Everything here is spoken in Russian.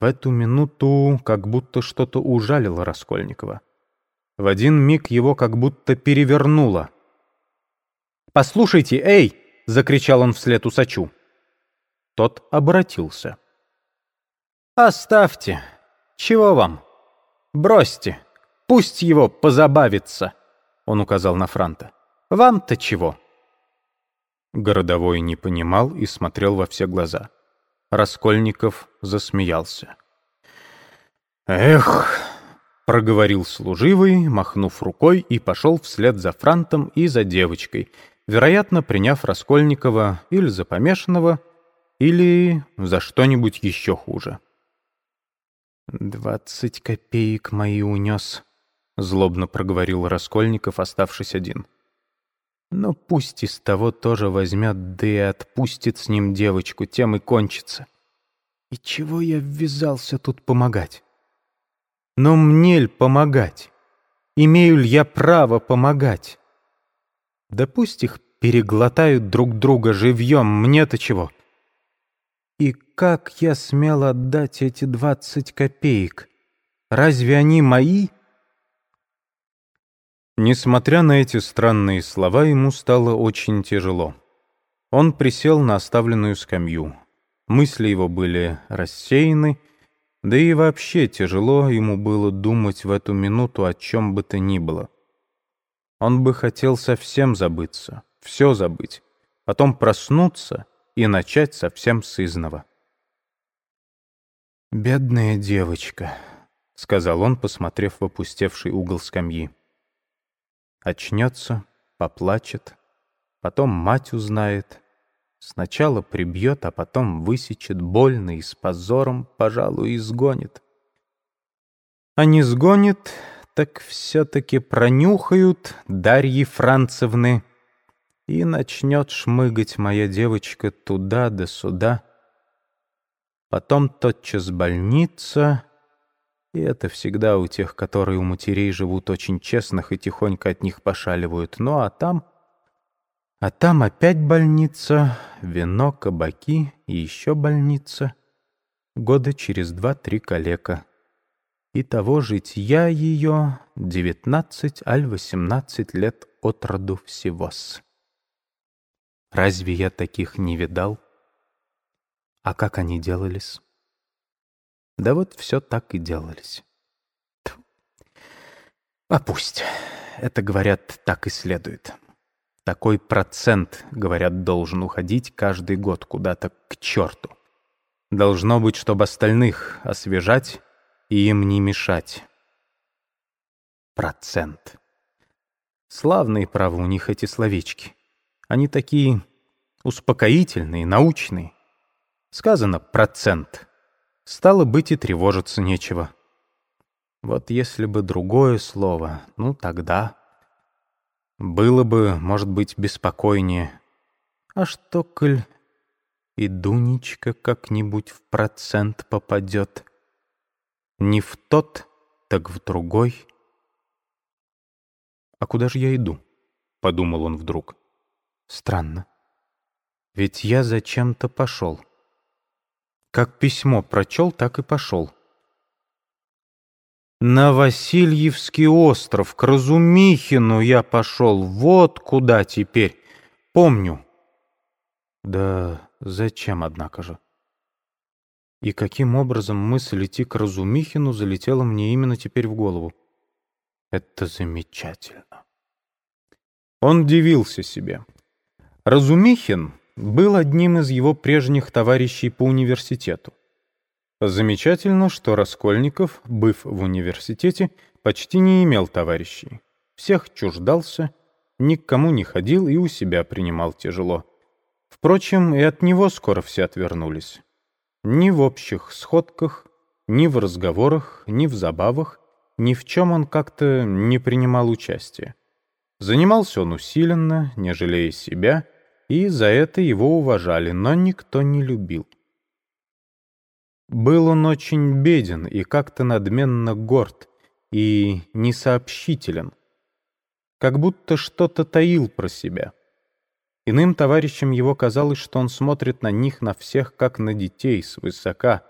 В эту минуту как будто что-то ужалило Раскольникова. В один миг его как будто перевернуло. «Послушайте, эй!» — закричал он вслед усачу. Тот обратился. «Оставьте. Чего вам? Бросьте. Пусть его позабавится!» Он указал на Франта. «Вам-то чего?» Городовой не понимал и смотрел во все глаза. Раскольников засмеялся. «Эх!» — проговорил служивый, махнув рукой, и пошел вслед за Франтом и за девочкой, вероятно, приняв Раскольникова или за помешанного, или за что-нибудь еще хуже. «Двадцать копеек мои унес», — злобно проговорил Раскольников, оставшись один. «Но пусть из того тоже возьмет, да и отпустит с ним девочку, тем и кончится. И чего я ввязался тут помогать? Но мне ль помогать? Имею ли я право помогать? Да пусть их переглотают друг друга живьем, мне-то чего?» И как я смел отдать эти двадцать копеек? Разве они мои? Несмотря на эти странные слова, ему стало очень тяжело. Он присел на оставленную скамью. Мысли его были рассеяны, да и вообще тяжело ему было думать в эту минуту о чем бы то ни было. Он бы хотел совсем забыться, все забыть, потом проснуться — и начать совсем с изного. «Бедная девочка», — сказал он, посмотрев в опустевший угол скамьи. Очнется, поплачет, потом мать узнает, сначала прибьет, а потом высечет больно и с позором, пожалуй, изгонит. А не сгонит, так все-таки пронюхают Дарьи Францевны — и начнет шмыгать моя девочка туда да сюда. Потом тотчас больница, и это всегда у тех, которые у матерей живут очень честных и тихонько от них пошаливают. Ну а там... А там опять больница, вино, кабаки и еще больница. Года через два-три калека. И того житья ее девятнадцать аль восемнадцать лет от роду всего-с. Разве я таких не видал? А как они делались? Да вот все так и делались. А пусть. Это, говорят, так и следует. Такой процент, говорят, должен уходить каждый год куда-то к черту. Должно быть, чтобы остальных освежать и им не мешать. Процент. Славные, право, у них эти словечки. Они такие успокоительные, научные. Сказано «процент». Стало быть, и тревожиться нечего. Вот если бы другое слово, ну тогда... Было бы, может быть, беспокойнее. А что, коль и Дунечка как-нибудь в процент попадет? Не в тот, так в другой. «А куда же я иду?» — подумал он вдруг. Странно. Ведь я зачем-то пошел. Как письмо прочел, так и пошел. На Васильевский остров, к Разумихину я пошел. Вот куда теперь. Помню. Да зачем, однако же? И каким образом мысль идти к Разумихину залетела мне именно теперь в голову? Это замечательно. Он дивился себе. Разумихин был одним из его прежних товарищей по университету. Замечательно, что Раскольников, быв в университете, почти не имел товарищей. Всех чуждался, ни к кому не ходил и у себя принимал тяжело. Впрочем, и от него скоро все отвернулись. Ни в общих сходках, ни в разговорах, ни в забавах, ни в чем он как-то не принимал участия. Занимался он усиленно, не жалея себя, и за это его уважали, но никто не любил. Был он очень беден и как-то надменно горд, и несообщителен, как будто что-то таил про себя. Иным товарищам его казалось, что он смотрит на них, на всех, как на детей, свысока,